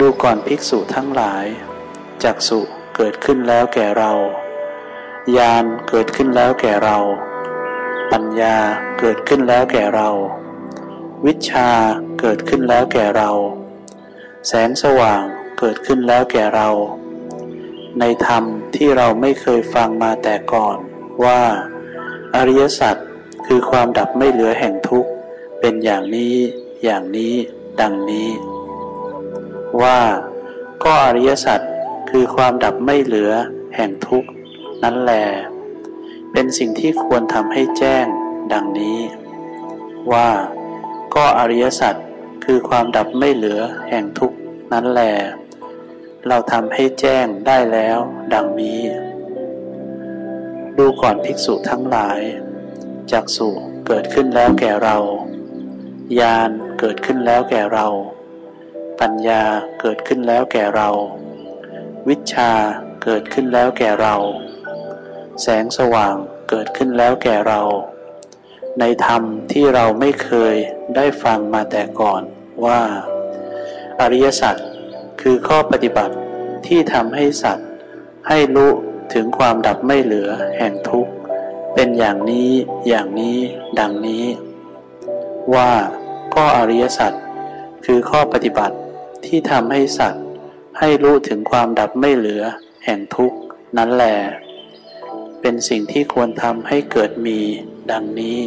ดูก่อนภิกษุทั้งหลาย จักสุเกิดขึ้นแล้วแก่เรา ญาณเกิดขึ้นแล้วแก่เรา ปัญญาเกิดขึ้นแล้วแก่เรา วิชาเกิดขึ้นแล้วแก่เรา แสงสว่างเกิดขึ้นแล้วแก่เรา ในธรรมที่เราไม่เคยฟังมาแต่ก่อนว่า อริยสัจคือความดับไม่เหลือแห่งทุกข์ เป็นอย่างนี้ อย่างนี้ ดังนี้ ว่า ก็อริยสัจคือความดับไม่เหลือแห่งทุกข์นั้นแล เป็นสิ่งที่ควรทำให้แจ้งดังนี้ ว่าก็อริยสัจคือความดับไม่เหลือแห่งทุกข์นั้นแล เราทำให้แจ้งได้แล้วดังนี้ ดูก่อนภิกษุทั้งหลายจักสุเกิดขึ้นแล้วแก่เราญาณเกิดขึ้นแล้วแก่เรา ปัญญาเกิดขึ้นแล้วแก่เรา วิชาเกิดขึ้นแล้วแก่เรา แสงสว่างเกิดขึ้นแล้วแก่เรา ในธรรมที่เราไม่เคยได้ฟังมาแต่ก่อนว่า อริยสัจคือข้อปฏิบัติที่ทำให้สัตว์ ให้รู้ถึงความดับไม่เหลือแห่งทุกข์ เป็นอย่างนี้อย่างนี้ดังนี้ ว่าก็อริยสัจคือข้อปฏิบัติ ที่ทำให้สัตว์ ให้รู้ถึงความดับไม่เหลือ แห่งทุกข์นั้นแหลเป็นสิ่งที่ควรทำให้เกิดมีดังนี้